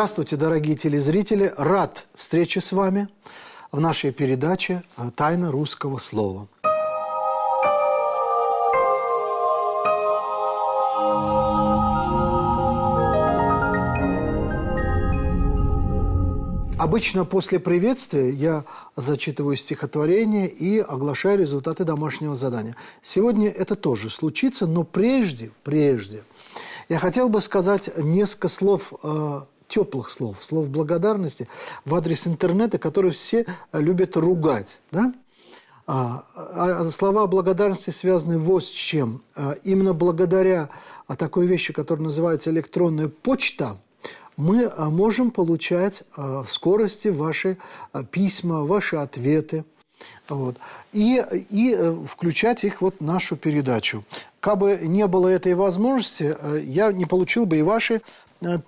Здравствуйте, дорогие телезрители! Рад встрече с вами в нашей передаче «Тайна русского слова». Обычно после приветствия я зачитываю стихотворение и оглашаю результаты домашнего задания. Сегодня это тоже случится, но прежде, прежде я хотел бы сказать несколько слов, э, теплых слов, слов благодарности в адрес интернета, которые все любят ругать. Да? А, а слова благодарности связаны вот с чем. А, именно благодаря а, такой вещи, которая называется электронная почта – мы а, можем получать а, в скорости ваши а, письма, ваши ответы. Вот. И, и э, включать их вот в нашу передачу. Как бы не было этой возможности, э, я не получил бы и ваши э,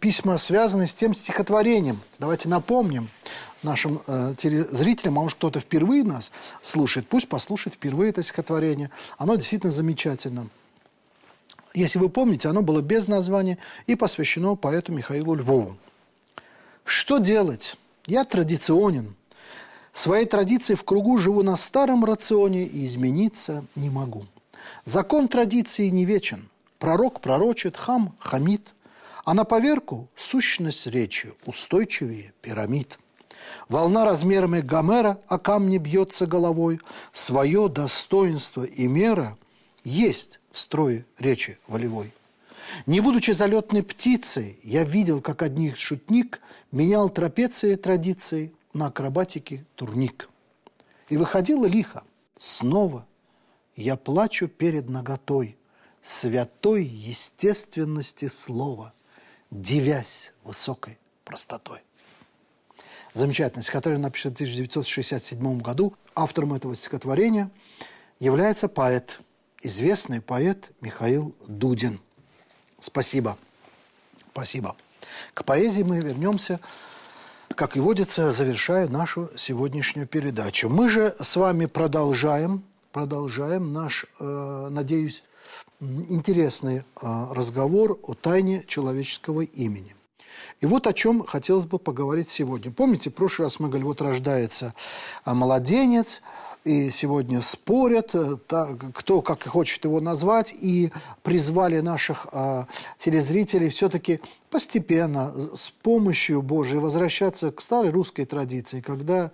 письма, связанные с тем стихотворением. Давайте напомним нашим э, телезрителям, а может кто-то впервые нас слушает, пусть послушает впервые это стихотворение. Оно действительно замечательно. Если вы помните, оно было без названия и посвящено поэту Михаилу Львову. Что делать? Я традиционен. Своей традиции в кругу живу на старом рационе и измениться не могу. Закон традиции не вечен. Пророк пророчит, хам хамит. А на поверку сущность речи устойчивее пирамид. Волна размерами Гомера о камне бьется головой. Свое достоинство и мера есть в строе речи волевой. Не будучи залетной птицей, я видел, как одних шутник менял трапеции традиции на акробатике турник. И выходило лихо. Снова я плачу перед наготой святой естественности слова, дивясь высокой простотой. Замечательно, стихотворение написан в 1967 году. Автором этого стихотворения является поэт – известный поэт Михаил Дудин. Спасибо. Спасибо. К поэзии мы вернемся, как и водится, завершая нашу сегодняшнюю передачу. Мы же с вами продолжаем, продолжаем наш, э, надеюсь, интересный э, разговор о тайне человеческого имени. И вот о чем хотелось бы поговорить сегодня. Помните, в прошлый раз мы говорили, вот рождается э, младенец – и сегодня спорят, э, кто как хочет его назвать, и призвали наших а, телезрителей все-таки постепенно, с помощью Божией, возвращаться к старой русской традиции, когда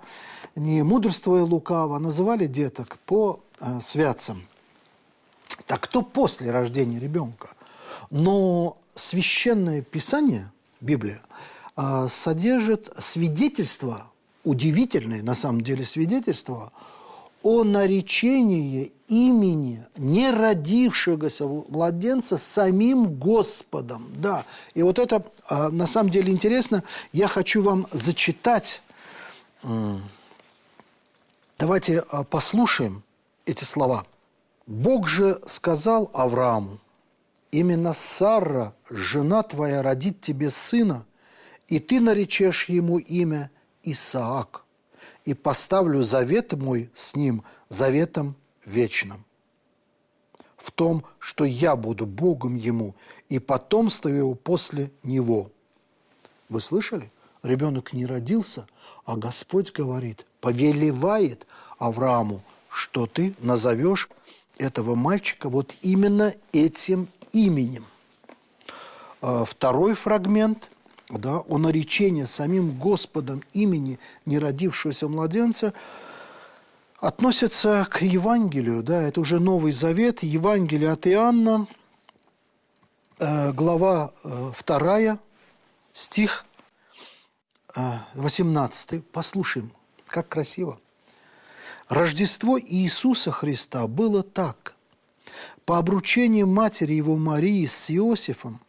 не мудрство и лукаво называли деток по а, святцам. Так кто после рождения ребенка? Но священное писание, Библия, а, содержит свидетельство, удивительное на самом деле свидетельство – о наречении имени не родившегося младенца самим Господом. Да, и вот это а, на самом деле интересно. Я хочу вам зачитать. Давайте а, послушаем эти слова. «Бог же сказал Аврааму, именно Сара, жена твоя, родит тебе сына, и ты наречешь ему имя Исаак» и поставлю завет мой с ним заветом вечным. В том, что я буду Богом ему, и потомство его после него. Вы слышали? Ребенок не родился, а Господь говорит, повелевает Аврааму, что ты назовешь этого мальчика вот именно этим именем. А второй фрагмент – да, о наречении самим Господом имени неродившегося младенца относится к Евангелию, да, это уже Новый Завет, Евангелие от Иоанна, э, глава э, 2, стих э, 18. Послушаем, как красиво. Рождество Иисуса Христа было так. По обручению матери его Марии с Иосифом –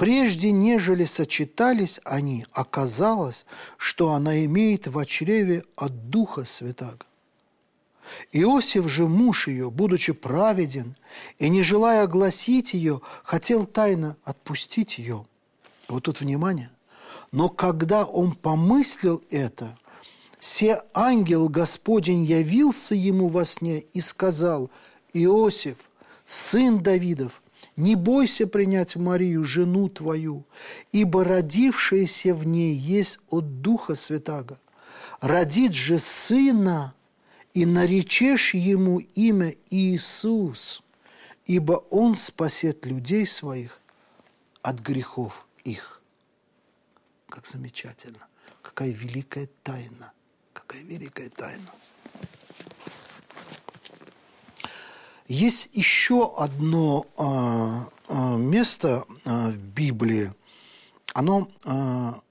Прежде, нежели сочетались они, оказалось, что она имеет в чреве от Духа Святаго. Иосиф же, муж ее, будучи праведен и не желая огласить ее, хотел тайно отпустить ее. Вот тут внимание. Но когда он помыслил это, се ангел Господень явился ему во сне и сказал, «Иосиф, сын Давидов, не бойся принять Марию, жену твою, ибо родившаяся в ней есть от Духа Святаго. Родит же сына, и наречешь ему имя Иисус, ибо он спасет людей своих от грехов их. Как замечательно, какая великая тайна, какая великая тайна. Есть еще одно э, место э, в Библии. Оно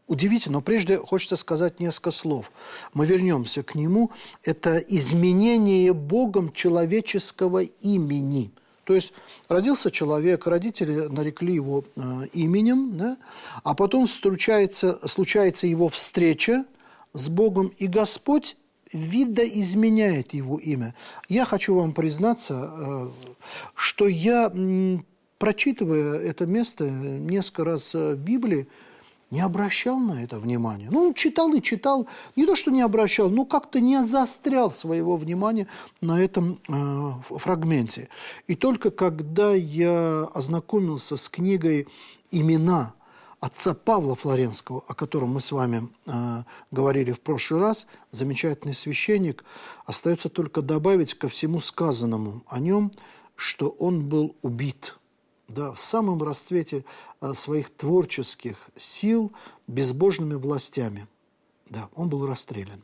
удивительно, но прежде хочется сказать несколько слов. Мы вернемся к нему. Это изменение Богом человеческого имени. То есть родился человек, родители нарекли его именем, да? а потом случается, случается его встреча с Богом, и Господь видоизменяет его имя. Я хочу вам признаться, э, что я, прочитывая это место несколько раз в Библии, не обращал на это внимания. Ну, читал и читал, не то, что не обращал, но как-то не заострял своего внимания на этом э, фрагменте. И только когда я ознакомился с книгой «Имена», отца Павла Флоренского, о котором мы с вами э, говорили в прошлый раз, замечательный священник, остается только добавить ко всему сказанному о нем, что он был убит да, в самом расцвете э, своих творческих сил безбожными властями. Да, он был расстрелян.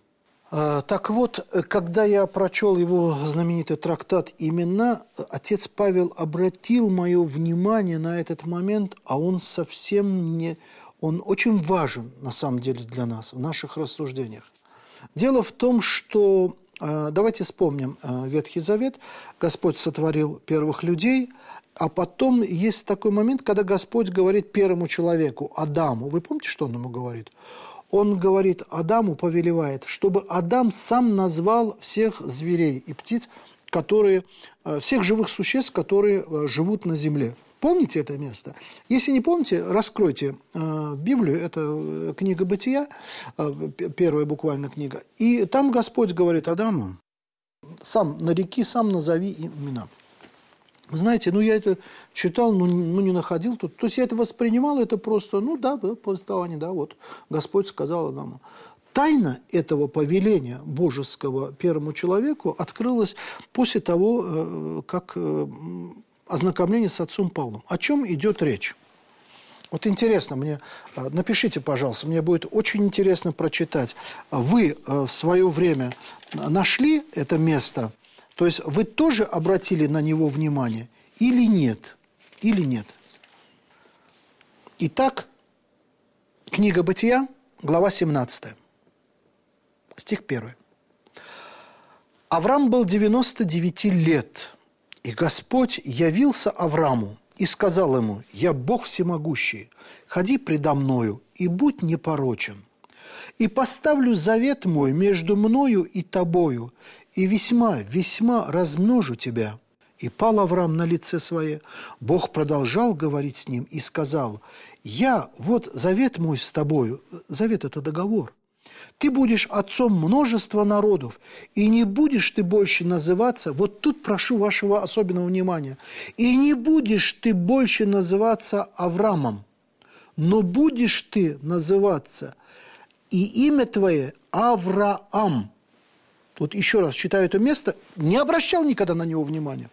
А, так вот, когда я прочел его знаменитый трактат «Имена», отец Павел обратил мое внимание на этот момент, а он совсем не... Он очень важен, на самом деле, для нас, в наших рассуждениях. Дело в том, что, а, давайте вспомним а, Ветхий Завет, Господь сотворил первых людей, а потом есть такой момент, когда Господь говорит первому человеку, Адаму. Вы помните, что он ему говорит? Он говорит Адаму, повелевает, чтобы Адам сам назвал всех зверей и птиц, которые, э, всех живых существ, которые э, живут на земле. Помните это место? Если не помните, раскройте э, Библию, это книга Бытия, первая буквально книга, и там Господь говорит Адаму, сам нареки, сам назови имена. Знаете, ну я это читал, ну, ну не находил тут. То есть я это воспринимал, это просто, ну да, повествование, да, вот Господь сказал нам. Тайна этого повеления божеского первому человеку открылась после того, э, как э, ознакомление с отцом Павлом. О чем идет речь? Вот интересно мне, э, напишите, пожалуйста, мне будет очень интересно прочитать. Вы в свое время нашли это место – то есть вы тоже обратили на него внимание или нет? Или нет? Итак, книга Бытия, глава 17, стих 1. Авраам был 99 лет, и Господь явился Аврааму и сказал ему, «Я Бог всемогущий, ходи предо мною и будь непорочен, и поставлю завет мой между мною и тобою, и весьма, весьма размножу тебя». И пал Авраам на лице свое. Бог продолжал говорить с ним и сказал, «Я, вот завет мой с тобою». Завет – это договор. Ты будешь отцом множества народов, и не будешь ты больше называться, вот тут прошу вашего особенного внимания, и не будешь ты больше называться Авраамом, но будешь ты называться, и имя твое Авраам – вот еще раз читаю это место, не обращал никогда на него внимания.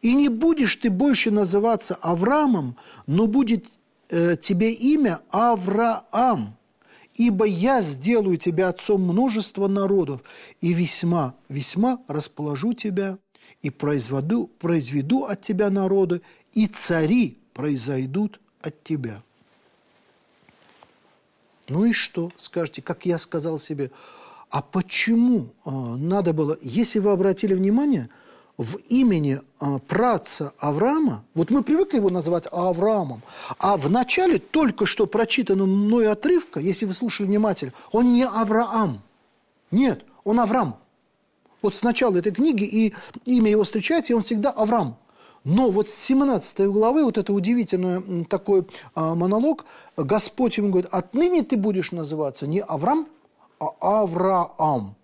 И не будешь ты больше называться Авраамом, но будет э, тебе имя Авраам, ибо я сделаю тебя отцом множества народов, и весьма, весьма расположу тебя, и произведу, произведу от тебя народы, и цари произойдут от тебя. Ну и что, скажете, как я сказал себе – а почему э, надо было, если вы обратили внимание, в имени э, праца Авраама, вот мы привыкли его называть Авраамом, а в начале только что прочитанного мной отрывка, если вы слушали внимательно, он не Авраам. Нет, он Авраам. Вот с начала этой книги и имя его встречается, и он всегда Авраам. Но вот с 17 главы, вот это удивительный такой а, монолог, Господь ему говорит, отныне ты будешь называться не Авраам, а Авраам.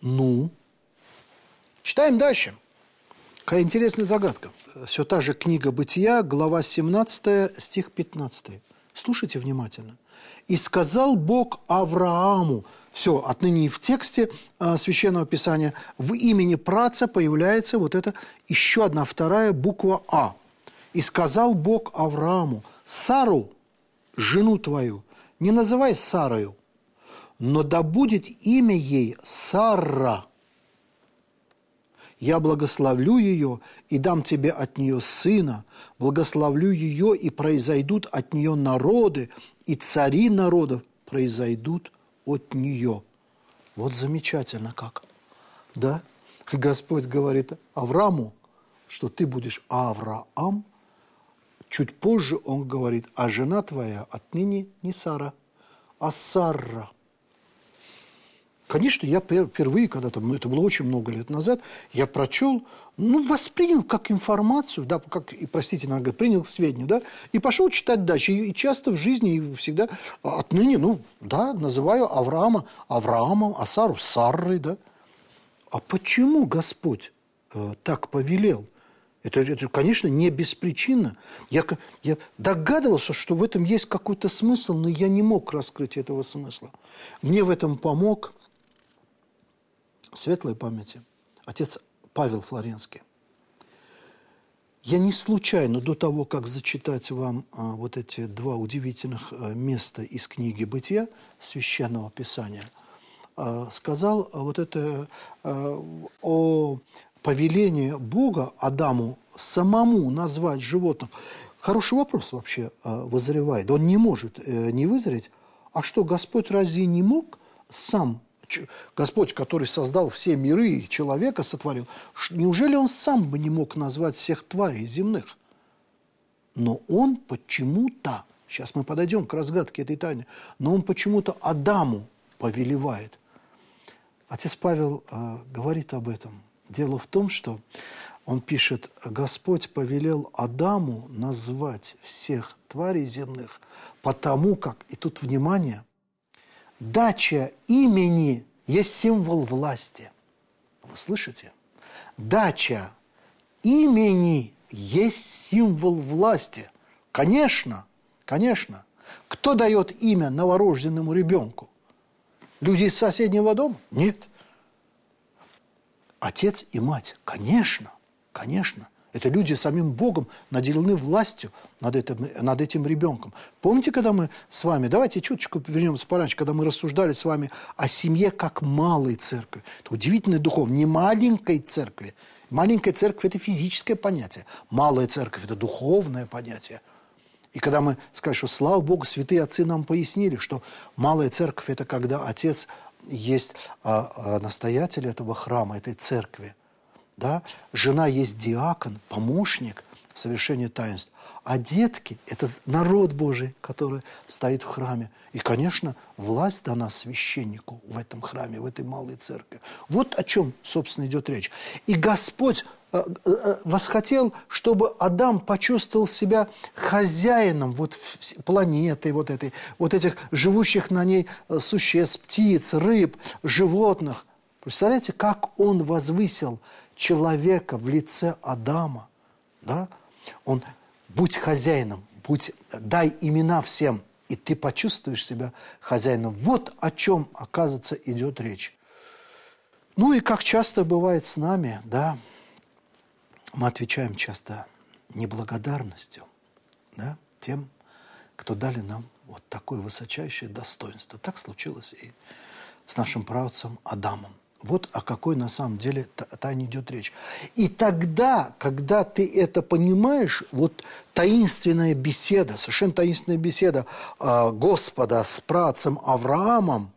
Ну, читаем дальше. Какая интересная загадка. Все та же книга «Бытия», глава 17, стих 15. Слушайте внимательно. «И сказал Бог Аврааму». Все, отныне и в тексте а, Священного Писания в имени праца появляется вот эта еще одна вторая буква «А». «И сказал Бог Аврааму, Сару, жену твою, не называй Сарою, но да будет имя ей Сара. Я благословлю ее и дам тебе от нее сына, благословлю ее и произойдут от нее народы, и цари народов произойдут от нее. Вот замечательно как. Да? Господь говорит Аврааму, что ты будешь Авраам. Чуть позже он говорит, а жена твоя отныне не Сара, а Сарра. Конечно, я впервые, когда-то, ну, это было очень много лет назад, я прочел, ну, воспринял как информацию, да, как, и, простите, надо говорить, принял к сведению, да, и пошел читать дальше. И, и часто в жизни, и всегда, отныне, ну, да, называю Авраама Авраамом, а Сару Саррой, да. А почему Господь э, так повелел? Это, это, конечно, не беспричинно. Я, я догадывался, что в этом есть какой-то смысл, но я не мог раскрыть этого смысла. Мне в этом помог светлой памяти, отец Павел Флоренский. Я не случайно до того, как зачитать вам а, вот эти два удивительных а, места из книги «Бытия» Священного Писания, а, сказал вот это а, о повелении Бога Адаму самому назвать животных. Хороший вопрос вообще а, вызревает. Он не может э, не вызреть. А что, Господь разве не мог сам Господь, который создал все миры и человека сотворил, неужели он сам бы не мог назвать всех тварей земных? Но он почему-то, сейчас мы подойдем к разгадке этой тайны, но он почему-то Адаму повелевает. Отец Павел э, говорит об этом. Дело в том, что он пишет, Господь повелел Адаму назвать всех тварей земных, потому как, и тут внимание – Дача имени есть символ власти. Вы слышите? Дача имени есть символ власти. Конечно, конечно. Кто дает имя новорожденному ребенку? Люди из соседнего дома? Нет. Отец и мать? Конечно, конечно. Это люди самим Богом наделены властью над этим, над этим ребенком. Помните, когда мы с вами, давайте чуточку вернемся пораньше, когда мы рассуждали с вами о семье как малой церкви. Это удивительный духов, не маленькой церкви. Маленькая церковь – это физическое понятие. Малая церковь – это духовное понятие. И когда мы скажем, что, слава Богу, святые отцы нам пояснили, что малая церковь – это когда отец есть а, а, настоятель этого храма, этой церкви – да? Жена есть диакон, помощник в совершении таинств. А детки – это народ Божий, который стоит в храме. И, конечно, власть дана священнику в этом храме, в этой малой церкви. Вот о чем, собственно, идет речь. И Господь э, э, э, восхотел, чтобы Адам почувствовал себя хозяином вот планеты, вот, этой, вот этих живущих на ней существ, птиц, рыб, животных. Представляете, как он возвысил человека в лице Адама, да, он, будь хозяином, будь, дай имена всем, и ты почувствуешь себя хозяином. Вот о чем, оказывается, идет речь. Ну и как часто бывает с нами, да, мы отвечаем часто неблагодарностью, да, тем, кто дали нам вот такое высочайшее достоинство. Так случилось и с нашим правцем Адамом. Вот о какой на самом деле тайне идет речь. И тогда, когда ты это понимаешь, вот таинственная беседа, совершенно таинственная беседа э, Господа с працем Авраамом,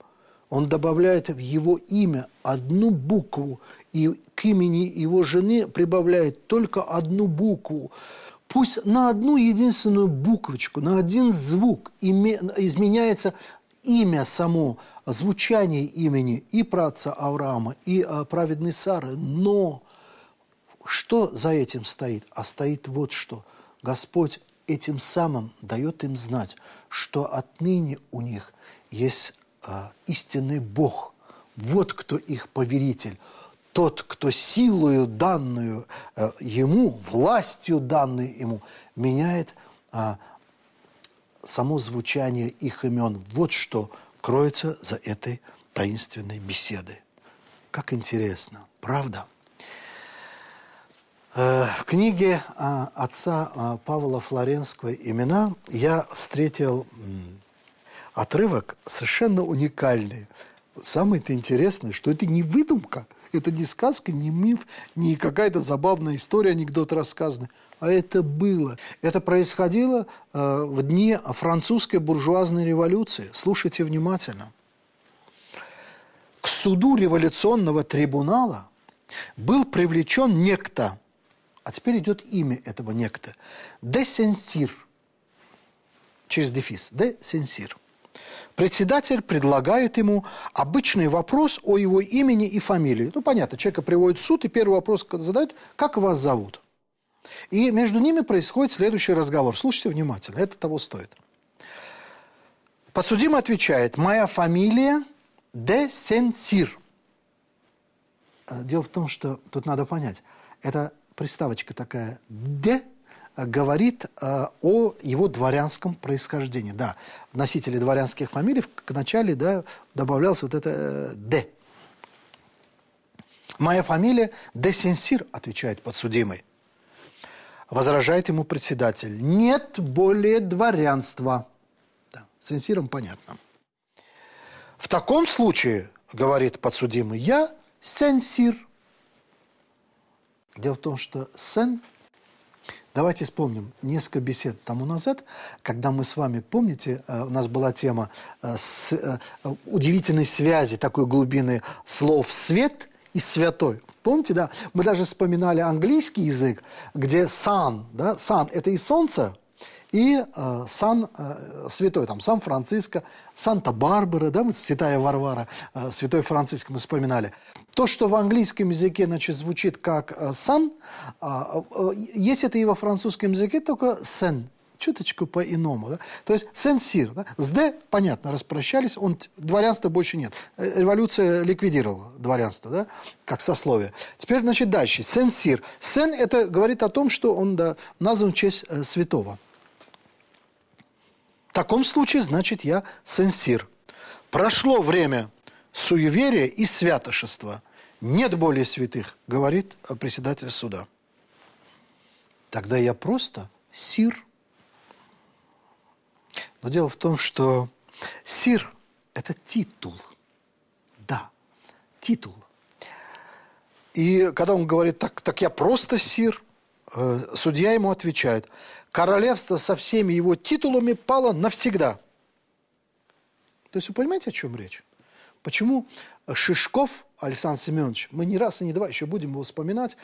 он добавляет в его имя одну букву, и к имени его жены прибавляет только одну букву. Пусть на одну единственную буквочку, на один звук изменяется имя само, звучание имени и праца Авраама, и а, праведной Сары. Но что за этим стоит? А стоит вот что. Господь этим самым дает им знать, что отныне у них есть а, истинный Бог. Вот кто их повелитель. тот, кто силою данную э, ему, властью данной ему, меняет а, само звучание их имен. Вот что кроется за этой таинственной беседой. Как интересно, правда? Э, в книге а, отца а, Павла Флоренского «Имена» я встретил отрывок совершенно уникальный. Самое-то интересное, что это не выдумка, это не сказка, не миф, не какая-то забавная история, анекдот рассказанный, а это было. Это происходило э, в дни французской буржуазной революции. Слушайте внимательно. К суду революционного трибунала был привлечен некто, а теперь идет имя этого некто, де Сенсир, через дефис, де Сенсир. Председатель предлагает ему обычный вопрос о его имени и фамилии. Ну, понятно, человека приводит в суд, и первый вопрос задают, как вас зовут? И между ними происходит следующий разговор. Слушайте внимательно, это того стоит. Подсудимый отвечает, моя фамилия де Сенсир. Э, дело в том, что тут надо понять, это приставочка такая «де» говорит э, о его дворянском происхождении. Да, носители дворянских фамилий в начале да, добавлялось вот это э, «д». «Моя фамилия де Сенсир», отвечает подсудимый. Возражает ему председатель. «Нет более дворянства». Да, Сенсиром понятно. «В таком случае, — говорит подсудимый, — я Сенсир». Дело в том, что «сен» Давайте вспомним несколько бесед тому назад, когда мы с вами, помните, э, у нас была тема э, с, э, удивительной связи такой глубины слов «свет» и «святой». Помните, да? Мы даже вспоминали английский язык, где «sun», да? «sun» – это и солнце, и э, Сан э, Святой, там Сан-Франциско, Санта-Барбара, да, Святая Варвара, э, Святой Франциск мы вспоминали. То, что в английском языке, значит, звучит как э, Сан, э, э, есть это и во французском языке, только Сен, чуточку по-иному. Да? То есть сенсир. Да? С Д, понятно, распрощались, он, дворянства больше нет. Э, революция ликвидировала дворянство, да? как сословие. Теперь, значит, дальше. Сенсир. Сен – это говорит о том, что он да, назван в честь э, святого. Таком случае, значит, я сенсир. Прошло время суеверия и святошества. Нет более святых, говорит председатель суда. Тогда я просто сир. Но дело в том, что сир – это титул. Да, титул. И когда он говорит, так, так я просто сир, судья ему отвечает – королевство со всеми его титулами пало навсегда. То есть вы понимаете, о чем речь? Почему Шишков Александр Семенович, мы не раз и не два еще будем его вспоминать,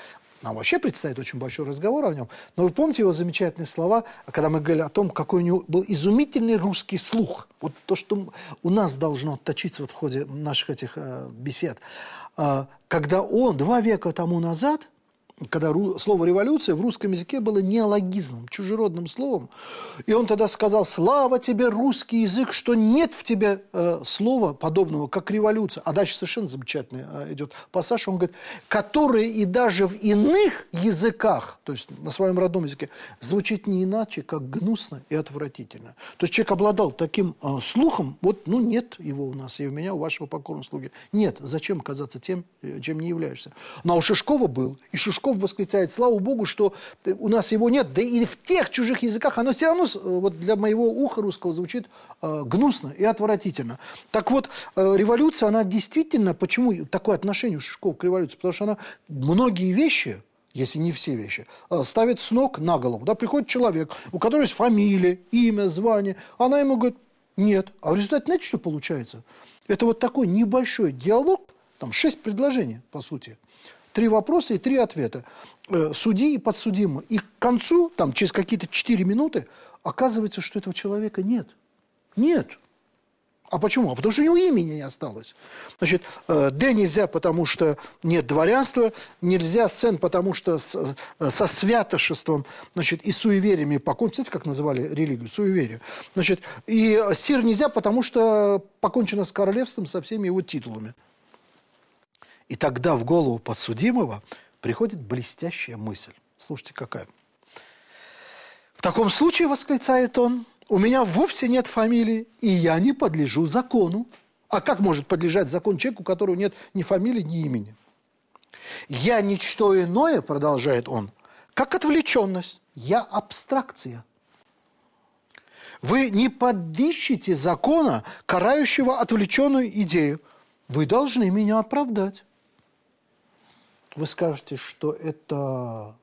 нам вообще предстоит очень большой разговор о нем, но вы помните его замечательные слова, когда мы говорили о том, какой у него был изумительный русский слух, вот то, что у нас должно отточиться вот в ходе наших этих э, бесед, э, когда он два века тому назад – когда слово «революция» в русском языке было неологизмом, чужеродным словом. И он тогда сказал, слава тебе, русский язык, что нет в тебе э, слова подобного, как революция. А дальше совершенно замечательный э, идет пассаж, он говорит, которые и даже в иных языках, то есть на своем родном языке, звучит не иначе, как гнусно и отвратительно. То есть человек обладал таким э, слухом, вот, ну, нет его у нас, и у меня, у вашего покорного слуги. Нет, зачем казаться тем, э, чем не являешься. Но у Шишкова был, и Шишков Песков восклицает, слава Богу, что у нас его нет, да и в тех чужих языках оно все равно вот для моего уха русского звучит э, гнусно и отвратительно. Так вот, э, революция, она действительно, почему такое отношение у Шишкова к революции? Потому что она многие вещи, если не все вещи, э, ставит с ног на голову. Да, приходит человек, у которого есть фамилия, имя, звание, она ему говорит, нет. А в результате, знаете, что получается? Это вот такой небольшой диалог, там шесть предложений, по сути, Три вопроса и три ответа. Э, судьи и подсудимый. И к концу, там, через какие-то четыре минуты, оказывается, что этого человека нет. Нет. А почему? А потому что у него имени не осталось. Значит, э, Д нельзя, потому что нет дворянства, нельзя сцен, потому что э, со святошеством значит, и суевериями покончено. Знаете, как называли религию? Суеверие. Значит, и Сир нельзя, потому что покончено с королевством со всеми его титулами. И тогда в голову подсудимого приходит блестящая мысль. Слушайте, какая. В таком случае, восклицает он, у меня вовсе нет фамилии, и я не подлежу закону. А как может подлежать закон человеку, у которого нет ни фамилии, ни имени? Я ничто иное, продолжает он, как отвлеченность. Я абстракция. Вы не подыщете закона, карающего отвлеченную идею. Вы должны меня оправдать. Вы скажете, что это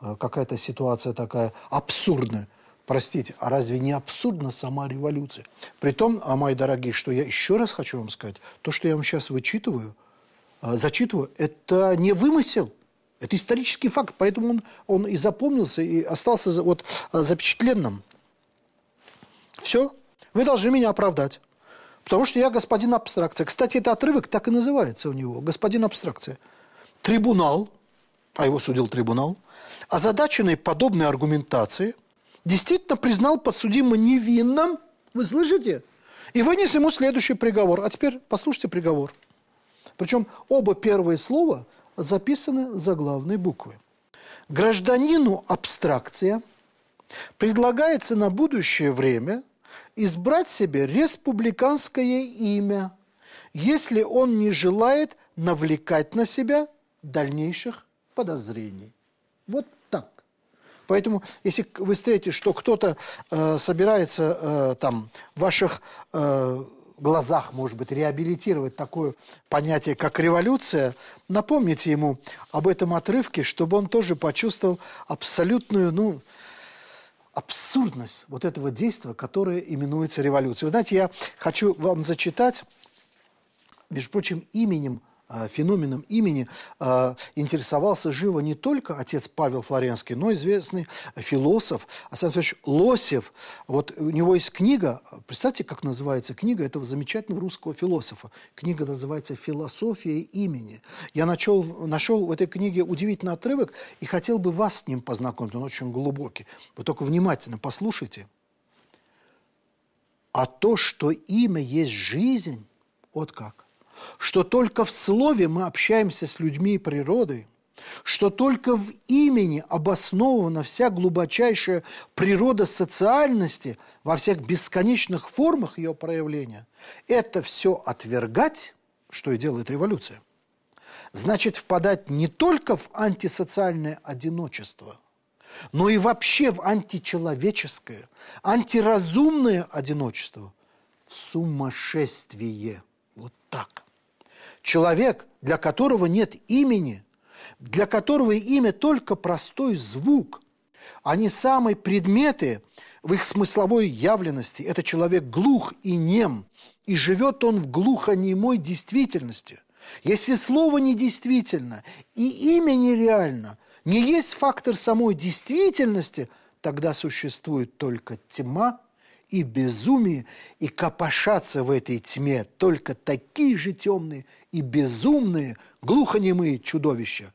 э, какая-то ситуация такая абсурдная. Простите, а разве не абсурдна сама революция? Притом, а мои дорогие, что я еще раз хочу вам сказать, то, что я вам сейчас вычитываю, э, зачитываю, это не вымысел. Это исторический факт, поэтому он, он и запомнился, и остался вот э, запечатленным. Все, вы должны меня оправдать. Потому что я господин абстракция. Кстати, этот отрывок так и называется у него, господин абстракция. Трибунал, а его судил трибунал, озадаченный подобной аргументацией, действительно признал подсудимого невинным, вы слышите? И вынес ему следующий приговор. А теперь послушайте приговор. Причем оба первые слова записаны заглавной буквы. Гражданину абстракция предлагается на будущее время избрать себе республиканское имя, если он не желает навлекать на себя дальнейших подозрений. Вот так. Поэтому, если вы встретите, что кто-то э, собирается э, там в ваших э, глазах, может быть, реабилитировать такое понятие, как революция, напомните ему об этом отрывке, чтобы он тоже почувствовал абсолютную, ну, абсурдность вот этого действия, которое именуется революцией. Вы знаете, я хочу вам зачитать, между прочим, именем феноменом имени э, интересовался живо не только отец Павел Флоренский, но известный философ Александр Лосев. Вот у него есть книга, представьте, как называется книга этого замечательного русского философа. Книга называется «Философия имени». Я нашел, нашел в этой книге удивительный отрывок и хотел бы вас с ним познакомить, он очень глубокий. Вы только внимательно послушайте. А то, что имя есть жизнь, вот как что только в слове мы общаемся с людьми и природой, что только в имени обоснована вся глубочайшая природа социальности во всех бесконечных формах ее проявления, это все отвергать, что и делает революция, значит впадать не только в антисоциальное одиночество, но и вообще в античеловеческое, антиразумное одиночество, в сумасшествие. Вот так. Человек, для которого нет имени, для которого имя только простой звук, а не самые предметы в их смысловой явленности. Это человек глух и нем, и живет он в глухонемой действительности. Если слово недействительно и имя нереально, не есть фактор самой действительности, тогда существует только тьма и безумие, и копошатся в этой тьме только такие же темные и безумные, глухонемые чудовища.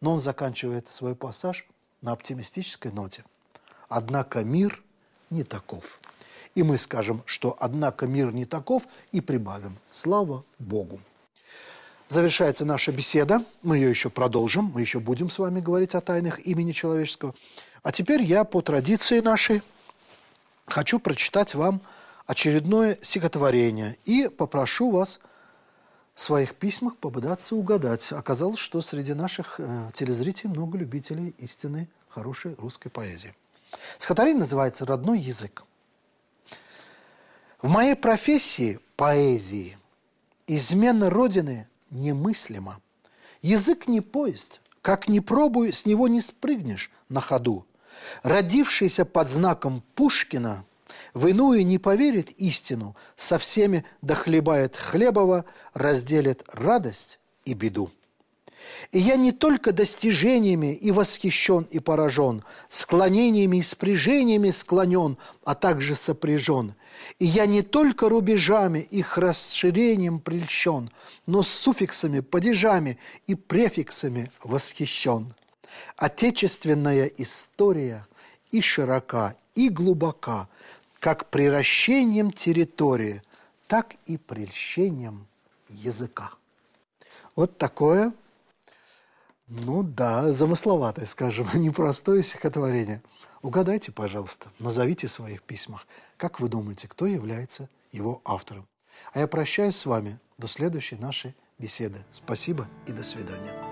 Но он заканчивает свой пассаж на оптимистической ноте. Однако мир не таков. И мы скажем, что однако мир не таков, и прибавим. Слава Богу. Завершается наша беседа. Мы ее еще продолжим. Мы еще будем с вами говорить о тайнах имени человеческого. А теперь я по традиции нашей хочу прочитать вам очередное стихотворение и попрошу вас в своих письмах попытаться угадать. Оказалось, что среди наших э, телезрителей много любителей истинной хорошей русской поэзии. Стихотворение называется «Родной язык». В моей профессии поэзии измена Родины немыслима. Язык не поезд, как ни пробуй, с него не спрыгнешь на ходу родившийся под знаком Пушкина, в иную не поверит истину, со всеми дохлебает хлебова, разделит радость и беду. И я не только достижениями и восхищен, и поражен, склонениями и спряжениями склонен, а также сопряжен. И я не только рубежами, их расширением прельщен, но с суффиксами, падежами и префиксами восхищен. Отечественная история и широка, и глубока, как приращением территории, так и прельщением языка. Вот такое, ну да, замысловатое, скажем, непростое стихотворение. Угадайте, пожалуйста, назовите в своих письмах, как вы думаете, кто является его автором. А я прощаюсь с вами до следующей нашей беседы. Спасибо и до свидания.